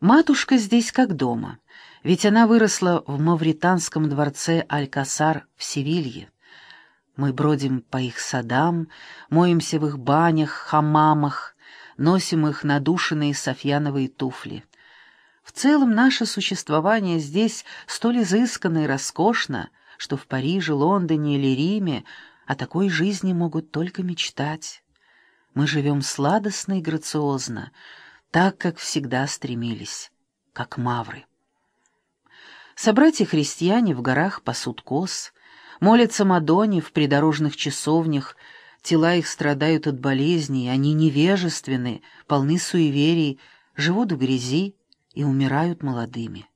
Матушка здесь как дома, ведь она выросла в мавританском дворце Алькасар в Севилье. Мы бродим по их садам, моемся в их банях, хамамах, носим их надушенные софьяновые туфли. В целом наше существование здесь столь изысканно и роскошно, что в Париже, Лондоне или Риме о такой жизни могут только мечтать. Мы живем сладостно и грациозно, так, как всегда стремились, как мавры. Собратья-христиане в горах пасут коз, молятся Мадоне в придорожных часовнях, тела их страдают от болезней, они невежественны, полны суеверий, живут в грязи и умирают молодыми.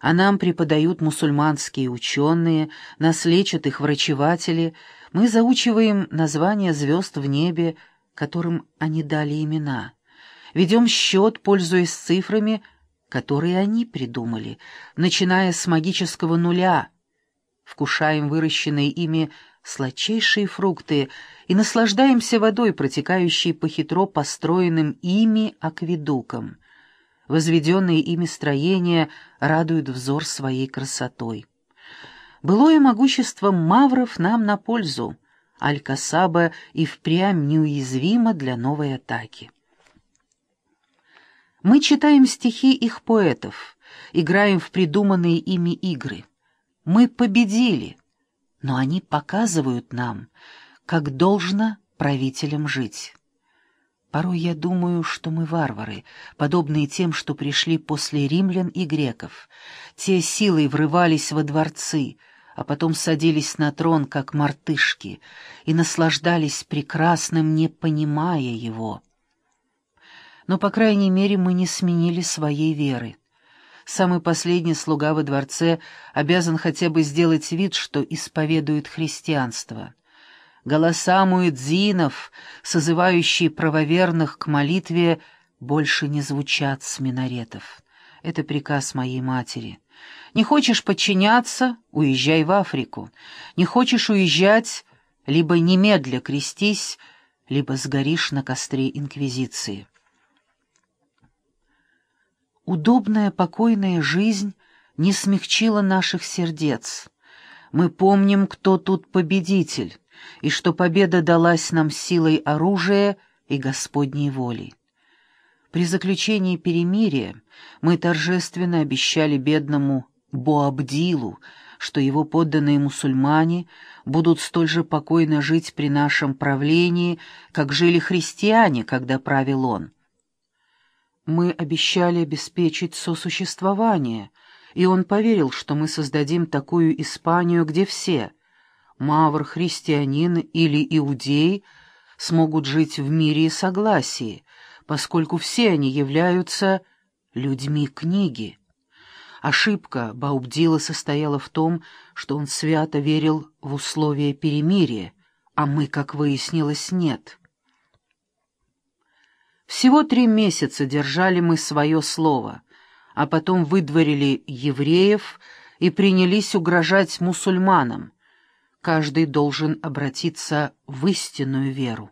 А нам преподают мусульманские ученые, нас лечат их врачеватели, мы заучиваем названия звезд в небе, которым они дали имена. Ведем счет, пользуясь цифрами, которые они придумали, начиная с магического нуля. Вкушаем выращенные ими сладчайшие фрукты и наслаждаемся водой, протекающей по хитро построенным ими акведукам. Возведенные ими строения радуют взор своей красотой. Былое могущество мавров нам на пользу. Аль-Касаба и впрямь неуязвима для новой атаки. Мы читаем стихи их поэтов, играем в придуманные ими игры. Мы победили, но они показывают нам, как должно правителям жить. Порой я думаю, что мы варвары, подобные тем, что пришли после римлян и греков. Те силой врывались во дворцы, а потом садились на трон, как мартышки, и наслаждались прекрасным, не понимая его но, по крайней мере, мы не сменили своей веры. Самый последний слуга во дворце обязан хотя бы сделать вид, что исповедует христианство. Голоса муэдзинов, созывающие правоверных к молитве, больше не звучат с минаретов. Это приказ моей матери. Не хочешь подчиняться — уезжай в Африку. Не хочешь уезжать — либо немедля крестись, либо сгоришь на костре Инквизиции. Удобная покойная жизнь не смягчила наших сердец. Мы помним, кто тут победитель, и что победа далась нам силой оружия и Господней воли. При заключении перемирия мы торжественно обещали бедному Боабдилу, что его подданные мусульмане будут столь же покойно жить при нашем правлении, как жили христиане, когда правил он. Мы обещали обеспечить сосуществование, и он поверил, что мы создадим такую Испанию, где все — мавр, христианин или иудей — смогут жить в мире и согласии, поскольку все они являются людьми книги. Ошибка Баубдила состояла в том, что он свято верил в условия перемирия, а мы, как выяснилось, нет. Всего три месяца держали мы свое слово, а потом выдворили евреев и принялись угрожать мусульманам. Каждый должен обратиться в истинную веру.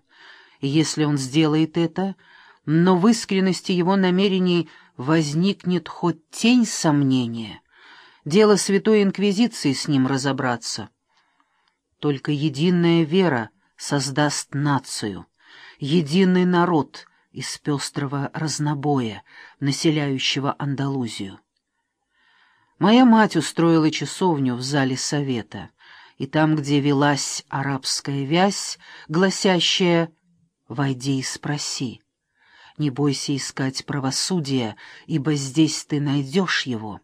И если он сделает это, но в искренности его намерений возникнет хоть тень сомнения, дело Святой Инквизиции с ним разобраться. Только единая вера создаст нацию, единый народ — из пестрого разнобоя, населяющего Андалузию. Моя мать устроила часовню в зале совета, и там, где велась арабская вязь, гласящая «Войди и спроси». Не бойся искать правосудия, ибо здесь ты найдешь его.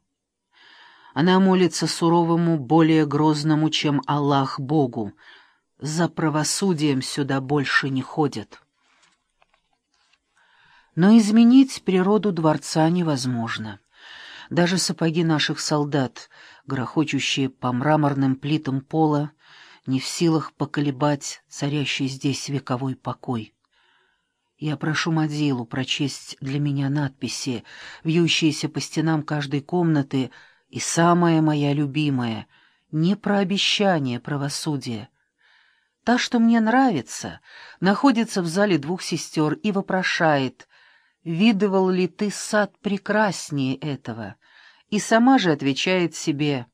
Она молится суровому, более грозному, чем Аллах Богу. За правосудием сюда больше не ходят. Но изменить природу дворца невозможно. Даже сапоги наших солдат, грохочущие по мраморным плитам пола, не в силах поколебать царящий здесь вековой покой. Я прошу Мадилу прочесть для меня надписи, вьющиеся по стенам каждой комнаты, и самая моя любимая — не про обещание правосудия. Та, что мне нравится, находится в зале двух сестер и вопрошает — видывал ли ты сад прекраснее этого, и сама же отвечает себе